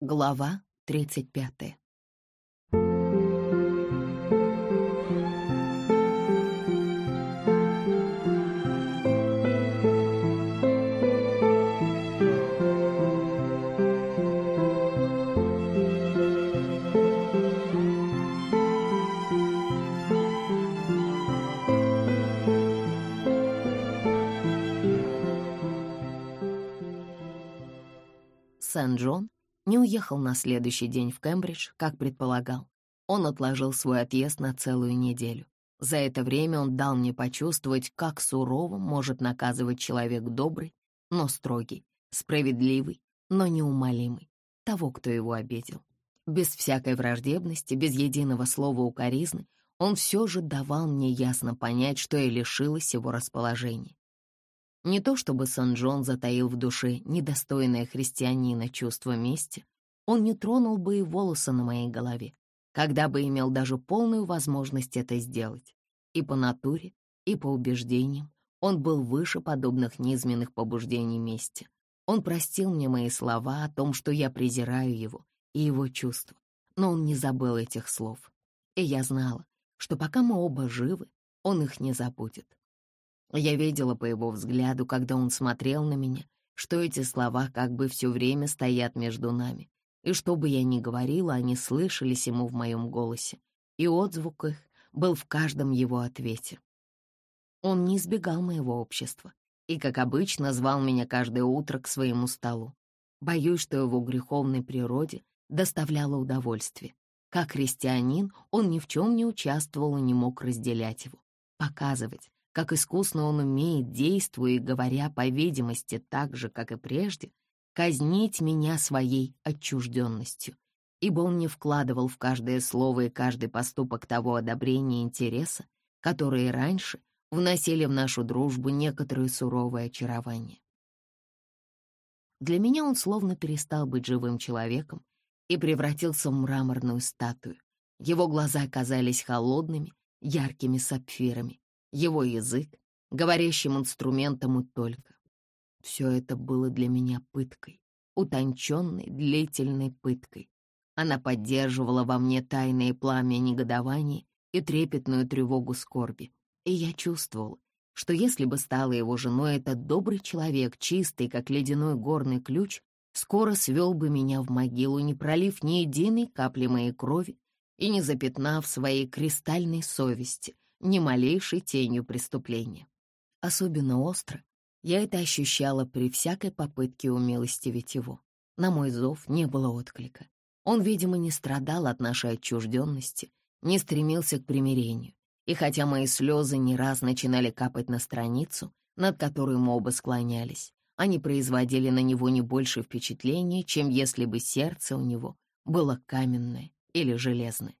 Глава тридцать пятая. Сан-Джон не уехал на следующий день в Кембридж, как предполагал. Он отложил свой отъезд на целую неделю. За это время он дал мне почувствовать, как сурово может наказывать человек добрый, но строгий, справедливый, но неумолимый, того, кто его обидел. Без всякой враждебности, без единого слова укоризны, он все же давал мне ясно понять, что я лишилась его расположения. Не то чтобы Сан-Джон затаил в душе недостойное христианина чувство мести, он не тронул бы и волосы на моей голове, когда бы имел даже полную возможность это сделать. И по натуре, и по убеждениям он был выше подобных низменных побуждений мести. Он простил мне мои слова о том, что я презираю его и его чувства, но он не забыл этих слов. И я знала, что пока мы оба живы, он их не забудет. Я видела по его взгляду, когда он смотрел на меня, что эти слова как бы все время стоят между нами, и что бы я ни говорила, они слышались ему в моем голосе, и отзвук их был в каждом его ответе. Он не избегал моего общества и, как обычно, звал меня каждое утро к своему столу. Боюсь, что его греховной природе доставляло удовольствие. Как христианин он ни в чем не участвовал и не мог разделять его. Показывать, как искусно он умеет, действуя и говоря, по видимости, так же, как и прежде, казнить меня своей отчужденностью, ибо он не вкладывал в каждое слово и каждый поступок того одобрения и интереса, которые раньше вносили в нашу дружбу некоторое суровое очарование. Для меня он словно перестал быть живым человеком и превратился в мраморную статую. Его глаза казались холодными, яркими сапфирами, его язык, говорящим инструментом и только. Все это было для меня пыткой, утонченной, длительной пыткой. Она поддерживала во мне тайное пламя негодования и трепетную тревогу скорби. И я чувствовал, что если бы стала его женой этот добрый человек, чистый, как ледяной горный ключ, скоро свел бы меня в могилу, не пролив ни единой капли моей крови и не запятнав своей кристальной совести — ни малейшей тенью преступления. Особенно остро я это ощущала при всякой попытке умилостивить его. На мой зов не было отклика. Он, видимо, не страдал от нашей отчужденности, не стремился к примирению. И хотя мои слезы не раз начинали капать на страницу, над которой мы оба склонялись, они производили на него не больше впечатления, чем если бы сердце у него было каменное или железное.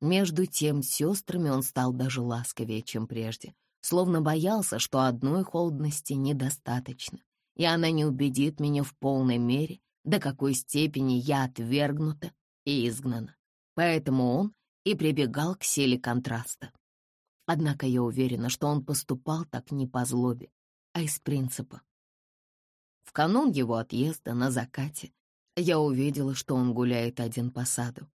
Между тем с сестрами он стал даже ласковее, чем прежде, словно боялся, что одной холодности недостаточно, и она не убедит меня в полной мере, до какой степени я отвергнута и изгнана. Поэтому он и прибегал к силе контраста. Однако я уверена, что он поступал так не по злобе, а из принципа. В канун его отъезда на закате я увидела, что он гуляет один по саду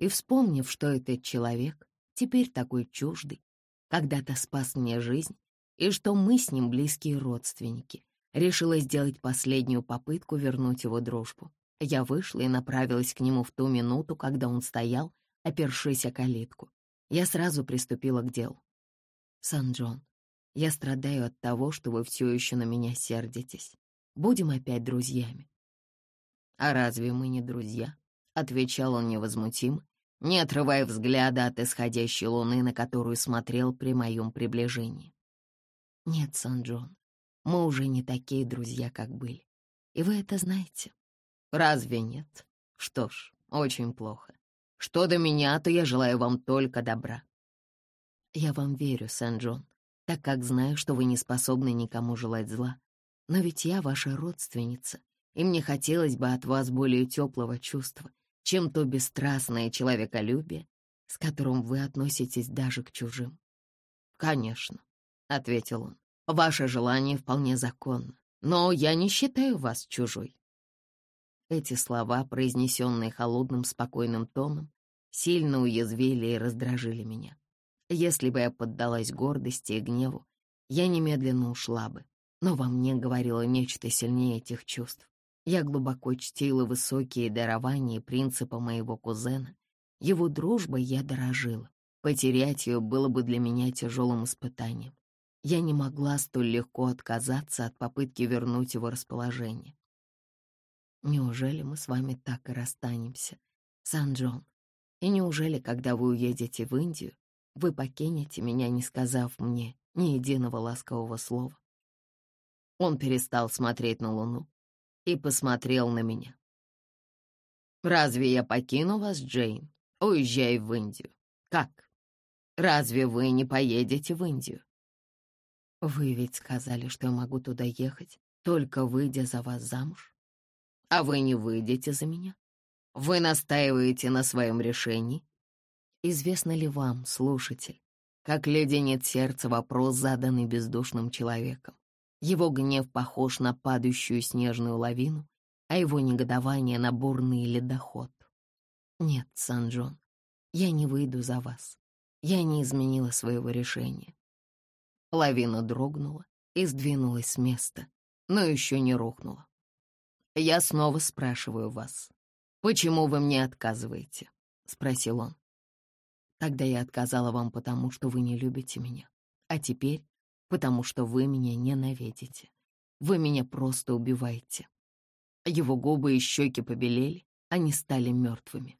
и, вспомнив, что этот человек теперь такой чуждый, когда-то спас мне жизнь, и что мы с ним близкие родственники, решила сделать последнюю попытку вернуть его дружбу. Я вышла и направилась к нему в ту минуту, когда он стоял, опершись о калитку. Я сразу приступила к делу. «Сан-Джон, я страдаю от того, что вы все еще на меня сердитесь. Будем опять друзьями». «А разве мы не друзья?» — отвечал он невозмутимо, не отрывая взгляда от исходящей луны, на которую смотрел при моем приближении. «Нет, Сан-Джон, мы уже не такие друзья, как были. И вы это знаете?» «Разве нет? Что ж, очень плохо. Что до меня, то я желаю вам только добра». «Я вам верю, Сан-Джон, так как знаю, что вы не способны никому желать зла. Но ведь я ваша родственница, и мне хотелось бы от вас более теплого чувства, чем то бесстрастное человеколюбие, с которым вы относитесь даже к чужим. «Конечно», — ответил он, — «ваше желание вполне законно, но я не считаю вас чужой». Эти слова, произнесенные холодным, спокойным тоном, сильно уязвили и раздражили меня. Если бы я поддалась гордости и гневу, я немедленно ушла бы, но во мне говорило нечто сильнее этих чувств. Я глубоко чтила высокие дарования и принципы моего кузена. Его дружбой я дорожила. Потерять ее было бы для меня тяжелым испытанием. Я не могла столь легко отказаться от попытки вернуть его расположение. Неужели мы с вами так и расстанемся, Сан-Джон? И неужели, когда вы уедете в Индию, вы покинете меня, не сказав мне ни единого ласкового слова? Он перестал смотреть на луну и посмотрел на меня. «Разве я покину вас, Джейн, уезжая в Индию? Как? Разве вы не поедете в Индию?» «Вы ведь сказали, что я могу туда ехать, только выйдя за вас замуж. А вы не выйдете за меня? Вы настаиваете на своем решении? Известно ли вам, слушатель, как леденит сердце вопрос, заданный бездушным человеком? Его гнев похож на падающую снежную лавину, а его негодование — на бурный ледоход. Нет, Сан-Джон, я не выйду за вас. Я не изменила своего решения. Лавина дрогнула и сдвинулась с места, но еще не рухнула. «Я снова спрашиваю вас, почему вы мне отказываете?» — спросил он. «Тогда я отказала вам потому, что вы не любите меня. А теперь потому, что вы меня ненавидите. Вы меня просто убиваете». Его губы и щеки побелели, они стали мертвыми.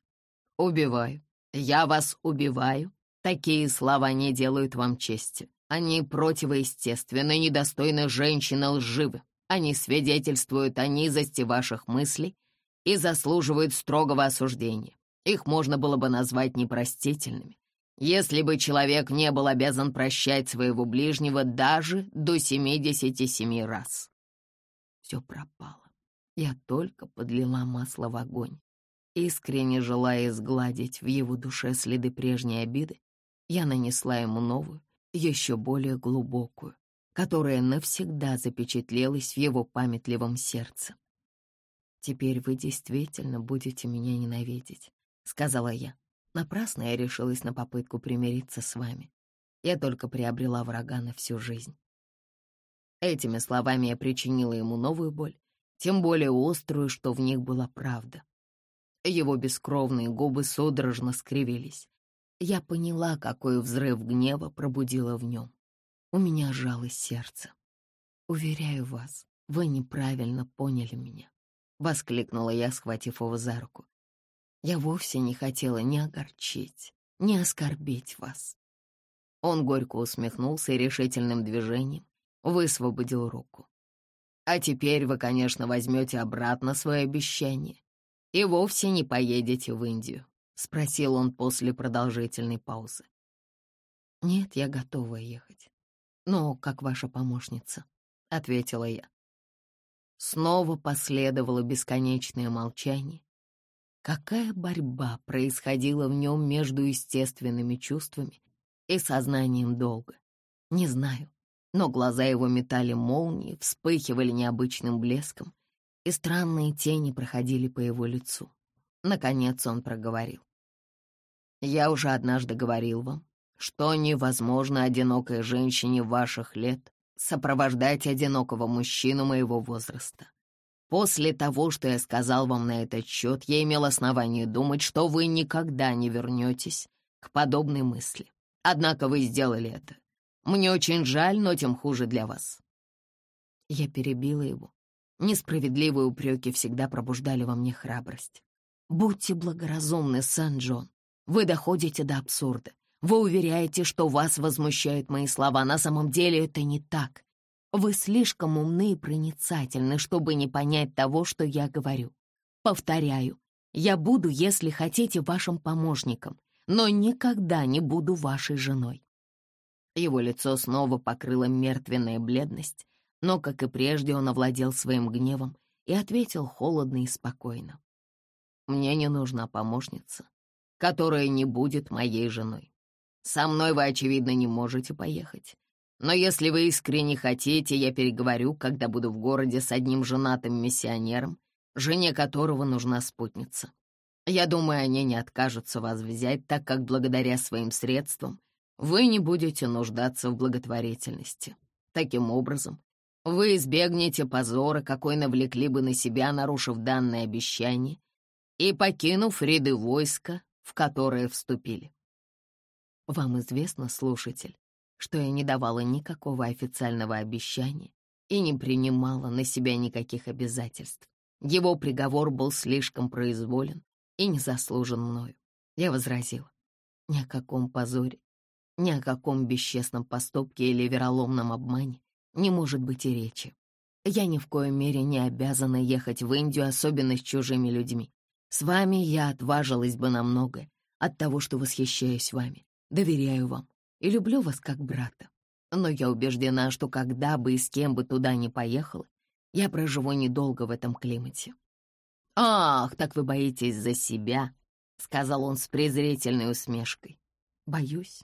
«Убиваю. Я вас убиваю. Такие слова не делают вам чести. Они противоестественны, недостойны женщины лживы. Они свидетельствуют о низости ваших мыслей и заслуживают строгого осуждения. Их можно было бы назвать непростительными, если бы человек не был обязан прощать своего ближнего даже до 77 раз. Все пропало. Я только подлила масло в огонь. Искренне желая сгладить в его душе следы прежней обиды, я нанесла ему новую, еще более глубокую, которая навсегда запечатлелась в его памятливом сердце. «Теперь вы действительно будете меня ненавидеть», — сказала я. Напрасно я решилась на попытку примириться с вами. Я только приобрела врага на всю жизнь. Этими словами я причинила ему новую боль, тем более острую, что в них была правда. Его бескровные губы судорожно скривились. Я поняла, какой взрыв гнева пробудила в нем. У меня жалось сердце. «Уверяю вас, вы неправильно поняли меня», — воскликнула я, схватив его за руку. «Я вовсе не хотела ни огорчить, ни оскорбить вас». Он горько усмехнулся и решительным движением высвободил руку. «А теперь вы, конечно, возьмете обратно свое обещание и вовсе не поедете в Индию. — спросил он после продолжительной паузы. «Нет, я готова ехать. Но как ваша помощница», — ответила я. Снова последовало бесконечное молчание. Какая борьба происходила в нем между естественными чувствами и сознанием долга? Не знаю, но глаза его метали молнии, вспыхивали необычным блеском, и странные тени проходили по его лицу. Наконец он проговорил. Я уже однажды говорил вам, что невозможно одинокой женщине ваших лет сопровождать одинокого мужчину моего возраста. После того, что я сказал вам на этот счет, я имел основание думать, что вы никогда не вернетесь к подобной мысли. Однако вы сделали это. Мне очень жаль, но тем хуже для вас. Я перебила его. Несправедливые упреки всегда пробуждали во мне храбрость. Будьте благоразумны, Сан-Джон. Вы доходите до абсурда. Вы уверяете, что вас возмущают мои слова. На самом деле это не так. Вы слишком умны и проницательны, чтобы не понять того, что я говорю. Повторяю, я буду, если хотите, вашим помощником, но никогда не буду вашей женой. Его лицо снова покрыло мертвенная бледность, но, как и прежде, он овладел своим гневом и ответил холодно и спокойно. «Мне не нужна помощница которая не будет моей женой. Со мной вы, очевидно, не можете поехать. Но если вы искренне хотите, я переговорю, когда буду в городе с одним женатым миссионером, жене которого нужна спутница. Я думаю, они не откажутся вас взять, так как благодаря своим средствам вы не будете нуждаться в благотворительности. Таким образом, вы избегнете позора, какой навлекли бы на себя, нарушив данное обещание и покинув ряды войска, в которые вступили. Вам известно, слушатель, что я не давала никакого официального обещания и не принимала на себя никаких обязательств. Его приговор был слишком произволен и не заслужен мною. Я возразила. Ни о каком позоре, ни о каком бесчестном поступке или вероломном обмане не может быть и речи. Я ни в коей мере не обязана ехать в Индию, особенно с чужими людьми. С вами я отважилась бы на многое от того, что восхищаюсь вами, доверяю вам и люблю вас как брата. Но я убеждена, что когда бы и с кем бы туда ни поехала, я проживу недолго в этом климате. «Ах, так вы боитесь за себя», — сказал он с презрительной усмешкой. «Боюсь.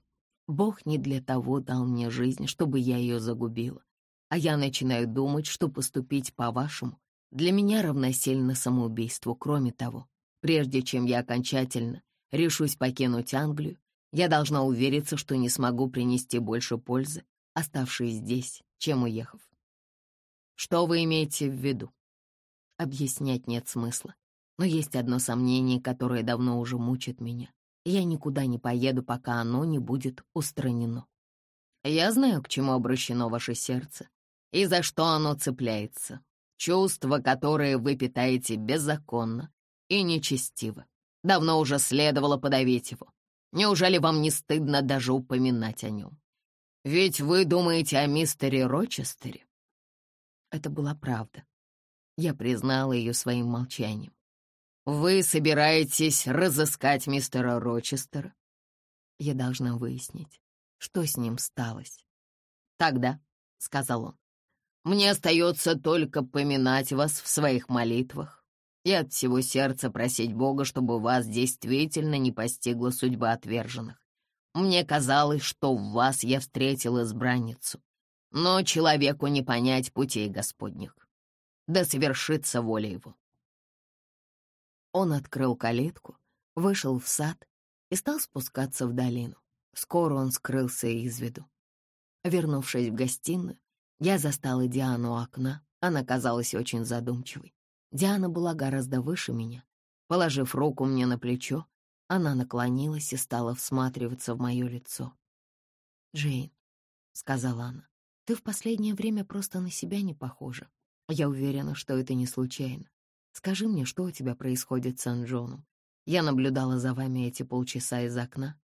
Бог не для того дал мне жизнь, чтобы я ее загубила а я начинаю думать, что поступить по-вашему для меня равносильно самоубийству. Кроме того, прежде чем я окончательно решусь покинуть Англию, я должна увериться, что не смогу принести больше пользы, оставшись здесь, чем уехав. Что вы имеете в виду? Объяснять нет смысла. Но есть одно сомнение, которое давно уже мучит меня. Я никуда не поеду, пока оно не будет устранено. Я знаю, к чему обращено ваше сердце, и за что оно цепляется. Чувства, которые вы питаете беззаконно и нечестиво. Давно уже следовало подавить его. Неужели вам не стыдно даже упоминать о нем? Ведь вы думаете о мистере Рочестере. Это была правда. Я признала ее своим молчанием. Вы собираетесь разыскать мистера Рочестера? Я должна выяснить, что с ним сталось. Тогда, — сказал он, мне остается только поминать вас в своих молитвах и от всего сердца просить Бога, чтобы вас действительно не постигла судьба отверженных. Мне казалось, что в вас я встретил избранницу, но человеку не понять путей Господних. Да совершится воля его. Он открыл калитку, вышел в сад и стал спускаться в долину. Скоро он скрылся из виду. Вернувшись в гостиную, я застала Диану у окна. Она казалась очень задумчивой. Диана была гораздо выше меня. Положив руку мне на плечо, она наклонилась и стала всматриваться в мое лицо. «Джейн», — сказала она, — «ты в последнее время просто на себя не похожа. Я уверена, что это не случайно. Скажи мне, что у тебя происходит с Сан-Джоном? Я наблюдала за вами эти полчаса из окна.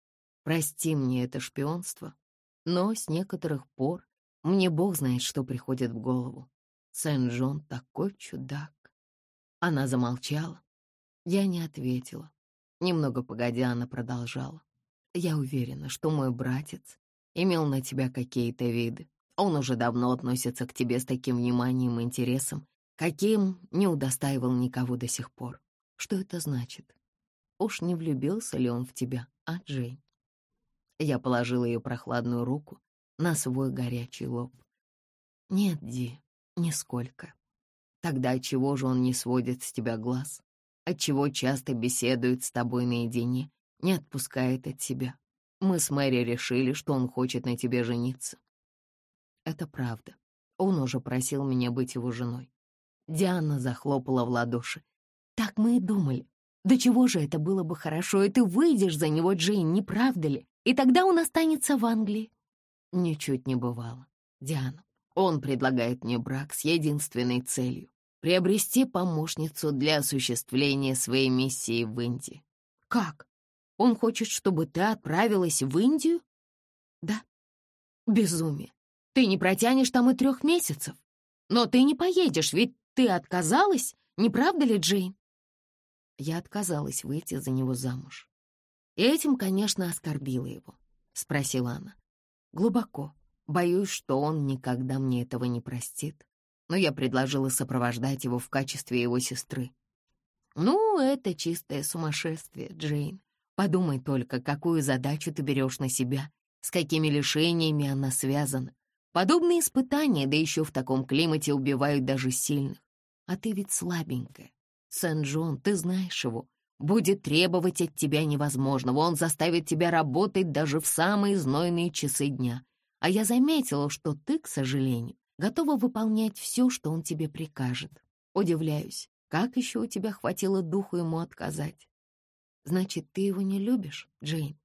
Прости мне это шпионство, но с некоторых пор мне бог знает, что приходит в голову. Сен-Джон такой чудак. Она замолчала. Я не ответила. Немного погодя, она продолжала. Я уверена, что мой братец имел на тебя какие-то виды. Он уже давно относится к тебе с таким вниманием и интересом, каким не удостаивал никого до сих пор. Что это значит? Уж не влюбился ли он в тебя, а, Джейн? Я положила ее прохладную руку на свой горячий лоб. Нет, Ди, нисколько. Тогда чего же он не сводит с тебя глаз? Отчего часто беседует с тобой наедине, не отпускает от себя? Мы с Мэри решили, что он хочет на тебе жениться. Это правда. Он уже просил меня быть его женой. Диана захлопала в ладоши. Так мы и думали. Да чего же это было бы хорошо, и ты выйдешь за него, Джейн, не правда ли? И тогда он останется в Англии. Ничуть не бывало. Диана, он предлагает мне брак с единственной целью — приобрести помощницу для осуществления своей миссии в Индии. Как? Он хочет, чтобы ты отправилась в Индию? Да. Безумие. Ты не протянешь там и трех месяцев. Но ты не поедешь, ведь ты отказалась, не правда ли, Джейн? Я отказалась выйти за него замуж. И этим, конечно, оскорбила его, — спросила она. Глубоко. Боюсь, что он никогда мне этого не простит. Но я предложила сопровождать его в качестве его сестры. Ну, это чистое сумасшествие, Джейн. Подумай только, какую задачу ты берешь на себя, с какими лишениями она связана. Подобные испытания, да еще в таком климате, убивают даже сильных. А ты ведь слабенькая, Сен-Джон, ты знаешь его, будет требовать от тебя невозможного. Он заставит тебя работать даже в самые знойные часы дня. А я заметила, что ты, к сожалению, готова выполнять все, что он тебе прикажет. Удивляюсь, как еще у тебя хватило духу ему отказать? Значит, ты его не любишь, Джейн?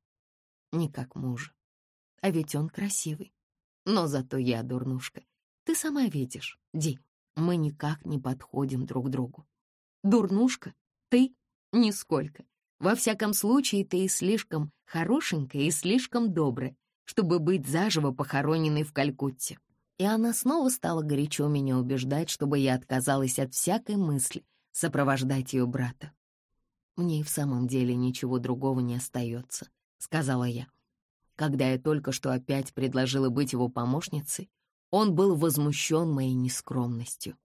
Не как мужа. А ведь он красивый. Но зато я дурнушка. Ты сама видишь, Ди, мы никак не подходим друг другу. Дурнушка, ты нисколько. Во всяком случае, ты и слишком хорошенькая, и слишком добрая, чтобы быть заживо похороненной в Калькутте. И она снова стала горячо меня убеждать, чтобы я отказалась от всякой мысли сопровождать ее брата. «Мне и в самом деле ничего другого не остается», — сказала я. Когда я только что опять предложила быть его помощницей, он был возмущен моей нескромностью.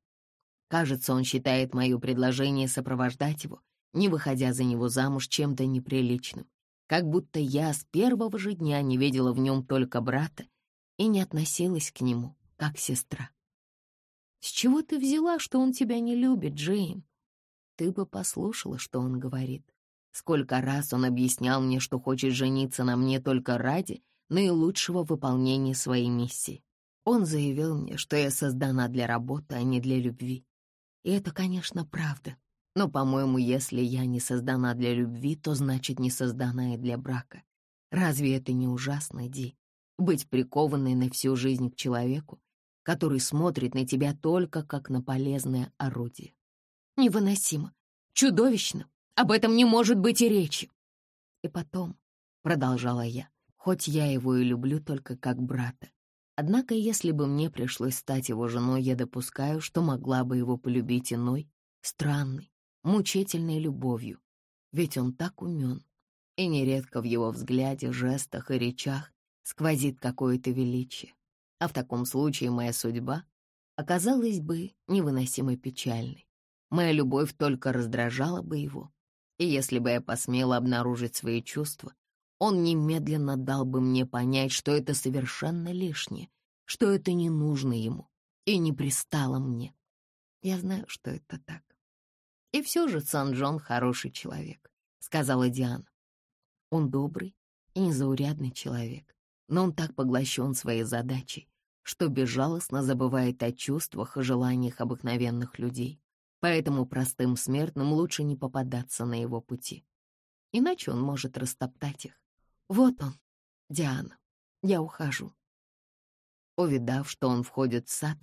Кажется, он считает мое предложение сопровождать его, не выходя за него замуж, чем-то неприличным, как будто я с первого же дня не видела в нем только брата и не относилась к нему, как сестра. «С чего ты взяла, что он тебя не любит, Джейн?» Ты бы послушала, что он говорит. Сколько раз он объяснял мне, что хочет жениться на мне только ради наилучшего выполнения своей миссии. Он заявил мне, что я создана для работы, а не для любви. И это, конечно, правда. Но, по-моему, если я не создана для любви, то значит не создана и для брака. Разве это не ужасно, Ди? Быть прикованной на всю жизнь к человеку, который смотрит на тебя только как на полезное орудие. Невыносимо, чудовищно, об этом не может быть и речи. И потом, — продолжала я, — хоть я его и люблю только как брата, Однако, если бы мне пришлось стать его женой, я допускаю, что могла бы его полюбить иной, странной, мучительной любовью. Ведь он так умен, и нередко в его взгляде, жестах и речах сквозит какое-то величие. А в таком случае моя судьба оказалась бы невыносимо печальной. Моя любовь только раздражала бы его. И если бы я посмела обнаружить свои чувства, он немедленно дал бы мне понять, что это совершенно лишнее, что это не нужно ему и не пристало мне. Я знаю, что это так. И все же Сан-Джон хороший человек, сказала Диана. Он добрый и незаурядный человек, но он так поглощен своей задачей, что безжалостно забывает о чувствах и желаниях обыкновенных людей. Поэтому простым смертным лучше не попадаться на его пути. Иначе он может растоптать их. Вот он, Диана. Я ухожу. Увидав, что он входит в сад,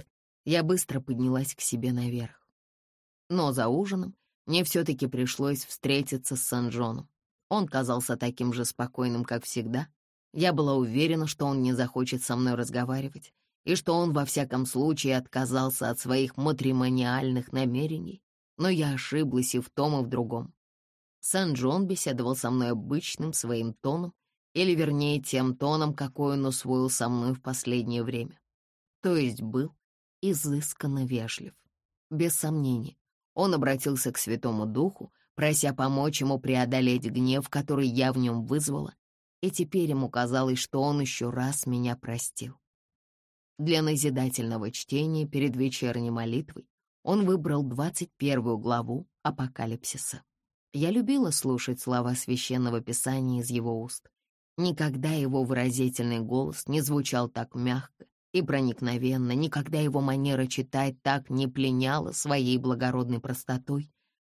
я быстро поднялась к себе наверх. Но за ужином мне все-таки пришлось встретиться с Сан-Джоном. Он казался таким же спокойным, как всегда. Я была уверена, что он не захочет со мной разговаривать, и что он во всяком случае отказался от своих матримониальных намерений, но я ошиблась и в том, и в другом. Сан-Джон беседовал со мной обычным своим тоном, или, вернее, тем тоном, какой он усвоил со мной в последнее время. То есть был изысканно вежлив. Без сомнений, он обратился к Святому Духу, прося помочь ему преодолеть гнев, который я в нем вызвала, и теперь ему казалось, что он еще раз меня простил. Для назидательного чтения перед вечерней молитвой он выбрал 21 главу Апокалипсиса. Я любила слушать слова священного писания из его уст. Никогда его выразительный голос не звучал так мягко и проникновенно, никогда его манера читать так не пленяла своей благородной простотой,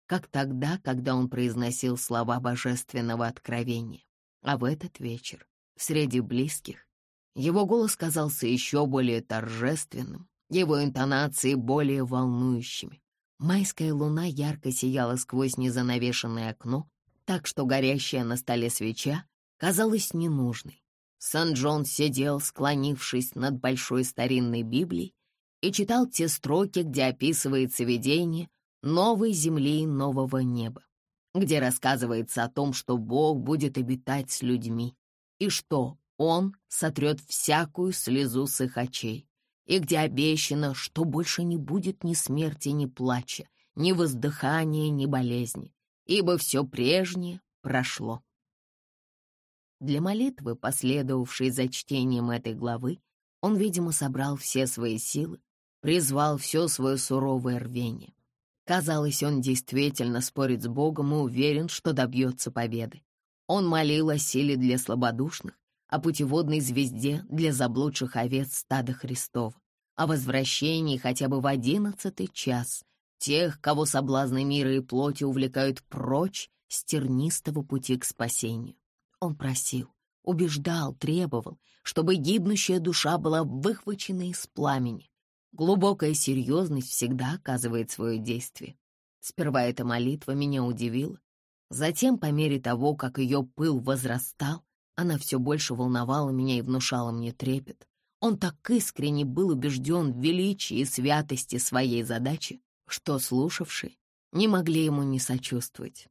как тогда, когда он произносил слова божественного откровения. А в этот вечер, среди близких, его голос казался еще более торжественным, его интонации более волнующими. Майская луна ярко сияла сквозь незанавешенное окно, так что горящая на столе свеча казалась ненужной. Сан-Джон сидел, склонившись над большой старинной Библией, и читал те строки, где описывается видение новой земли и нового неба, где рассказывается о том, что Бог будет обитать с людьми, и что Он сотрет всякую слезу с их очей, и где обещано, что больше не будет ни смерти, ни плача, ни воздыхания, ни болезни, ибо все прежнее прошло. Для молитвы, последовавшей за чтением этой главы, он, видимо, собрал все свои силы, призвал все свое суровое рвение. Казалось, он действительно спорит с Богом и уверен, что добьется победы. Он молил о силе для слабодушных, о путеводной звезде для заблудших овец стада Христова, о возвращении хотя бы в одиннадцатый час тех, кого соблазны мира и плоти увлекают прочь с тернистого пути к спасению. Он просил, убеждал, требовал, чтобы гибнущая душа была выхвачена из пламени. Глубокая серьезность всегда оказывает свое действие. Сперва эта молитва меня удивила. Затем, по мере того, как ее пыл возрастал, она все больше волновала меня и внушала мне трепет. Он так искренне был убежден в величии и святости своей задачи, что слушавшие не могли ему не сочувствовать.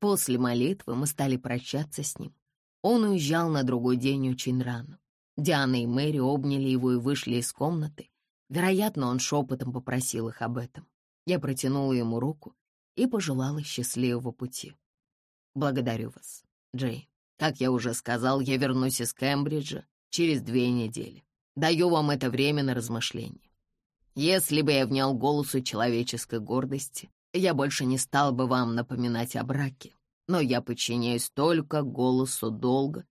После молитвы мы стали прощаться с ним. Он уезжал на другой день очень рано. Диана и Мэри обняли его и вышли из комнаты. Вероятно, он шепотом попросил их об этом. Я протянула ему руку и пожелала счастливого пути. «Благодарю вас, Джей. Как я уже сказал, я вернусь из Кембриджа через две недели. Даю вам это время на размышление. Если бы я внял голосу человеческой гордости, я больше не стал бы вам напоминать о браке, но я подчиняюсь только голосу долга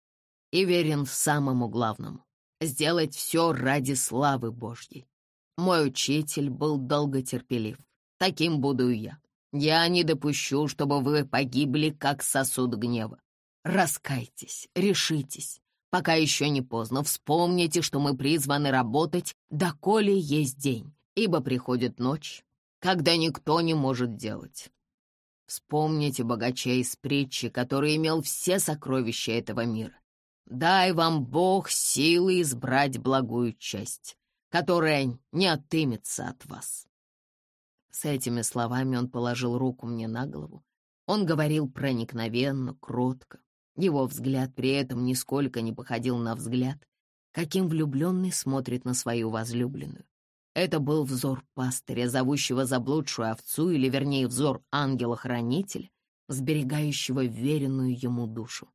и верен самому главному — сделать все ради славы Божьей. Мой учитель был долготерпелив. Таким буду и я. Я не допущу, чтобы вы погибли, как сосуд гнева. Раскайтесь, решитесь, пока еще не поздно. Вспомните, что мы призваны работать, доколе есть день, ибо приходит ночь, когда никто не может делать. Вспомните богача из притчи, который имел все сокровища этого мира. Дай вам Бог силы избрать благую часть, которая не отымется от вас. С этими словами он положил руку мне на голову. Он говорил проникновенно, кротко. Его взгляд при этом нисколько не походил на взгляд, каким влюбленный смотрит на свою возлюбленную. Это был взор пастыря, зовущего заблудшую овцу, или, вернее, взор ангела-хранителя, сберегающего веренную ему душу.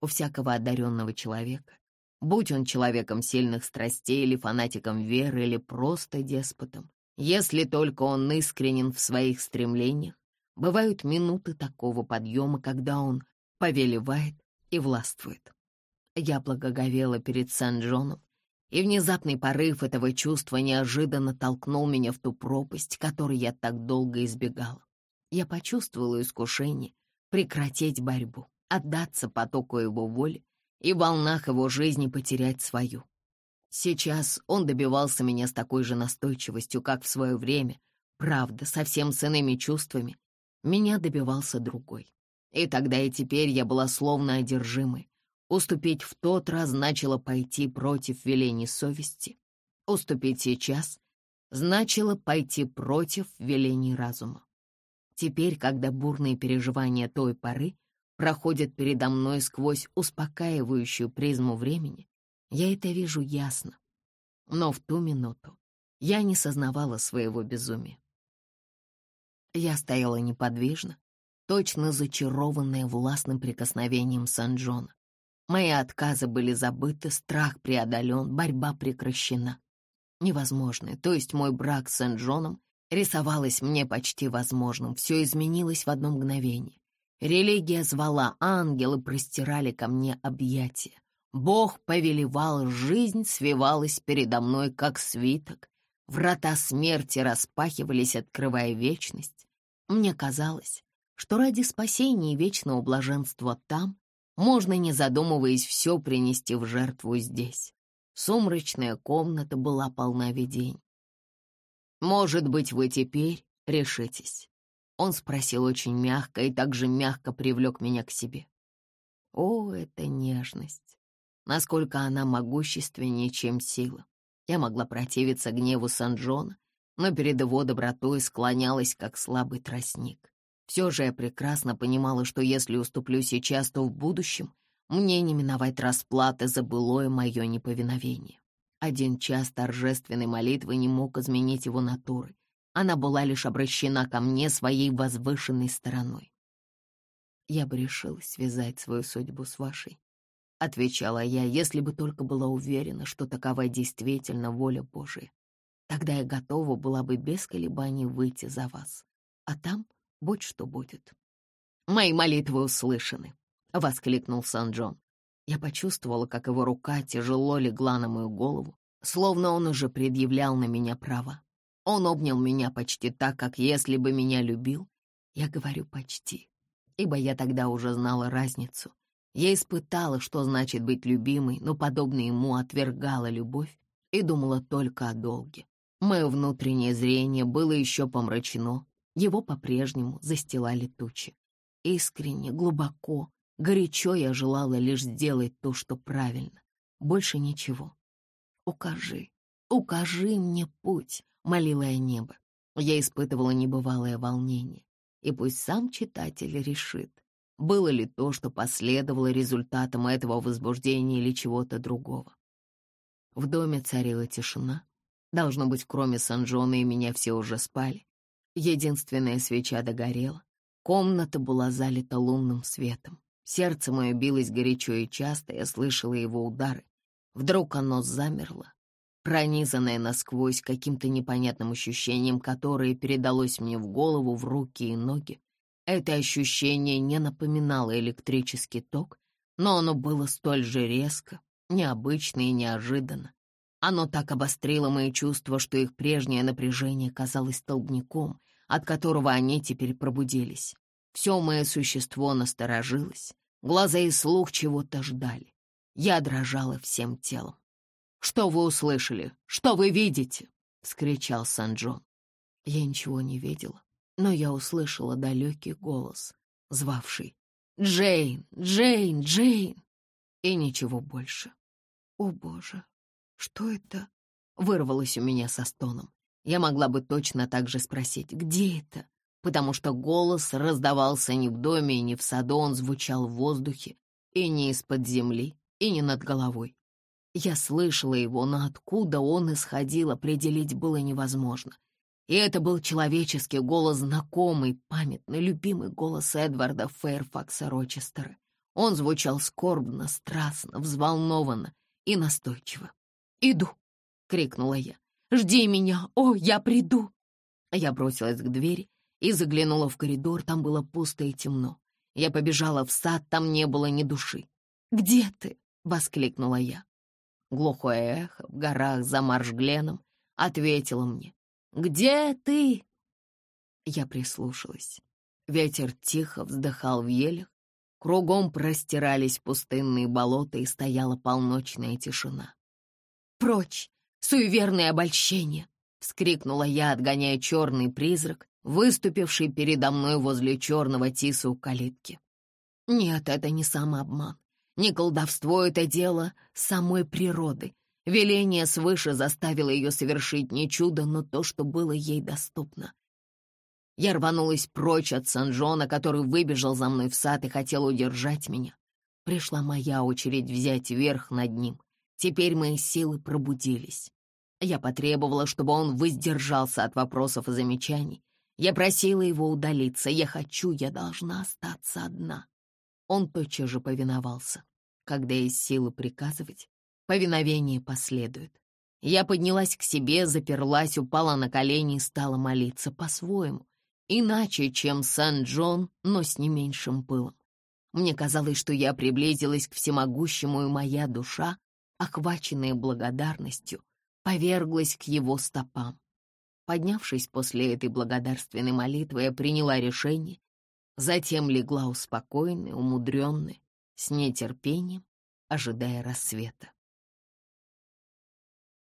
У всякого одаренного человека, будь он человеком сильных страстей или фанатиком веры, или просто деспотом, если только он искренен в своих стремлениях, бывают минуты такого подъема, когда он повелевает и властвует. Я благоговела перед Сен-Джоном, и внезапный порыв этого чувства неожиданно толкнул меня в ту пропасть, которой я так долго избегала. Я почувствовала искушение прекратить борьбу, отдаться потоку его воли и волнах его жизни потерять свою. Сейчас он добивался меня с такой же настойчивостью, как в свое время, правда, совсем с иными чувствами, меня добивался другой. И тогда и теперь я была словно одержимой. Уступить в тот раз значило пойти против велений совести. Уступить сейчас значило пойти против велений разума. Теперь, когда бурные переживания той поры проходят передо мной сквозь успокаивающую призму времени, я это вижу ясно. Но в ту минуту я не сознавала своего безумия. Я стояла неподвижно, точно зачарованная властным прикосновением Сан-Джона. Мои отказы были забыты, страх преодолен, борьба прекращена. Невозможное, то есть мой брак с Сент-Джоном, рисовалось мне почти возможным. Все изменилось в одно мгновение. Религия звала, ангелы простирали ко мне объятия. Бог повелевал, жизнь свивалась передо мной, как свиток. Врата смерти распахивались, открывая вечность. Мне казалось, что ради спасения и вечного блаженства там можно, не задумываясь, все принести в жертву здесь. Сумрачная комната была полна видений. «Может быть, вы теперь решитесь?» Он спросил очень мягко и также мягко привлек меня к себе. О, это нежность! Насколько она могущественнее, чем сила. Я могла противиться гневу Сан-Джона, но перед его добротой склонялась, как слабый тростник. Все же я прекрасно понимала, что если уступлю сейчас, то в будущем мне не миновать расплаты за былое мое неповиновение. Один час торжественной молитвы не мог изменить его натуры. Она была лишь обращена ко мне своей возвышенной стороной. «Я бы решила связать свою судьбу с вашей», — отвечала я, если бы только была уверена, что такова действительно воля Божия. Тогда я готова была бы без колебаний выйти за вас. А там будь что будет. «Мои молитвы услышаны», — воскликнул Сан-Джон. Я почувствовала, как его рука тяжело легла на мою голову, словно он уже предъявлял на меня права. Он обнял меня почти так, как если бы меня любил. Я говорю «почти», ибо я тогда уже знала разницу. Я испытала, что значит быть любимой, но, подобно ему, отвергала любовь и думала только о долге. Мое внутреннее зрение было еще помрачено, его по-прежнему застилали тучи. Искренне, глубоко, горячо я желала лишь сделать то, что правильно. Больше ничего. «Укажи, укажи мне путь», — молила я небо. Я испытывала небывалое волнение. И пусть сам читатель решит, было ли то, что последовало результатом этого возбуждения или чего-то другого. В доме царила тишина. Должно быть, кроме Санжона и меня все уже спали. Единственная свеча догорела. Комната была залита лунным светом. Сердце мое билось горячо и часто, я слышала его удары. Вдруг оно замерло, пронизанное насквозь каким-то непонятным ощущением, которое передалось мне в голову, в руки и ноги. Это ощущение не напоминало электрический ток, но оно было столь же резко, необычно и неожиданно. Оно так обострило мои чувства, что их прежнее напряжение казалось столбняком, от которого они теперь пробудились. Все мое существо насторожилось, глаза и слух чего-то ждали. Я дрожала всем телом. «Что вы услышали? Что вы видите?» — вскричал Сан-Джон. Я ничего не видела, но я услышала далекий голос, звавший «Джейн! Джейн! Джейн!» и ничего больше. «О, Боже! Что это?» — вырвалось у меня со стоном. Я могла бы точно так же спросить, где это? Потому что голос раздавался не в доме и не в саду, он звучал в воздухе, и не из-под земли, и не над головой. Я слышала его, но откуда он исходил, определить было невозможно. И это был человеческий голос, знакомый, памятный, любимый голос Эдварда Фэйрфакса Рочестера. Он звучал скорбно, страстно, взволнованно и настойчиво. «Иду!» — крикнула я. Жди меня! О, я приду!» Я бросилась к двери и заглянула в коридор. Там было пусто и темно. Я побежала в сад, там не было ни души. «Где ты?» — воскликнула я. Глухое эхо в горах за Маршгленом ответило мне. «Где ты?» Я прислушалась. Ветер тихо вздыхал в елях, кругом простирались пустынные болота и стояла полночная тишина. «Прочь! Суеверное обольщение!» — вскрикнула я, отгоняя черный призрак, выступивший передо мной возле черного тиса у калитки. «Нет, это не самообман, не колдовство это дело самой природы. Веление свыше заставило ее совершить не чудо, но то, что было ей доступно. Я рванулась прочь от Сан-Джона, который выбежал за мной в сад и хотел удержать меня. Пришла моя очередь взять верх над ним. Теперь мои силы пробудились. Я потребовала, чтобы он воздержался от вопросов и замечаний. Я просила его удалиться. Я хочу, я должна остаться одна. Он тотчас же повиновался. Когда есть силы приказывать, повиновение последует. Я поднялась к себе, заперлась, упала на колени и стала молиться по-своему, иначе, чем Сан-Джон, но с не меньшим пылом. Мне казалось, что я приблизилась к всемогущему, и моя душа охваченная благодарностью, поверглась к его стопам. Поднявшись после этой благодарственной молитвы, я приняла решение, затем легла успокоенная, умудренная, с нетерпением, ожидая рассвета.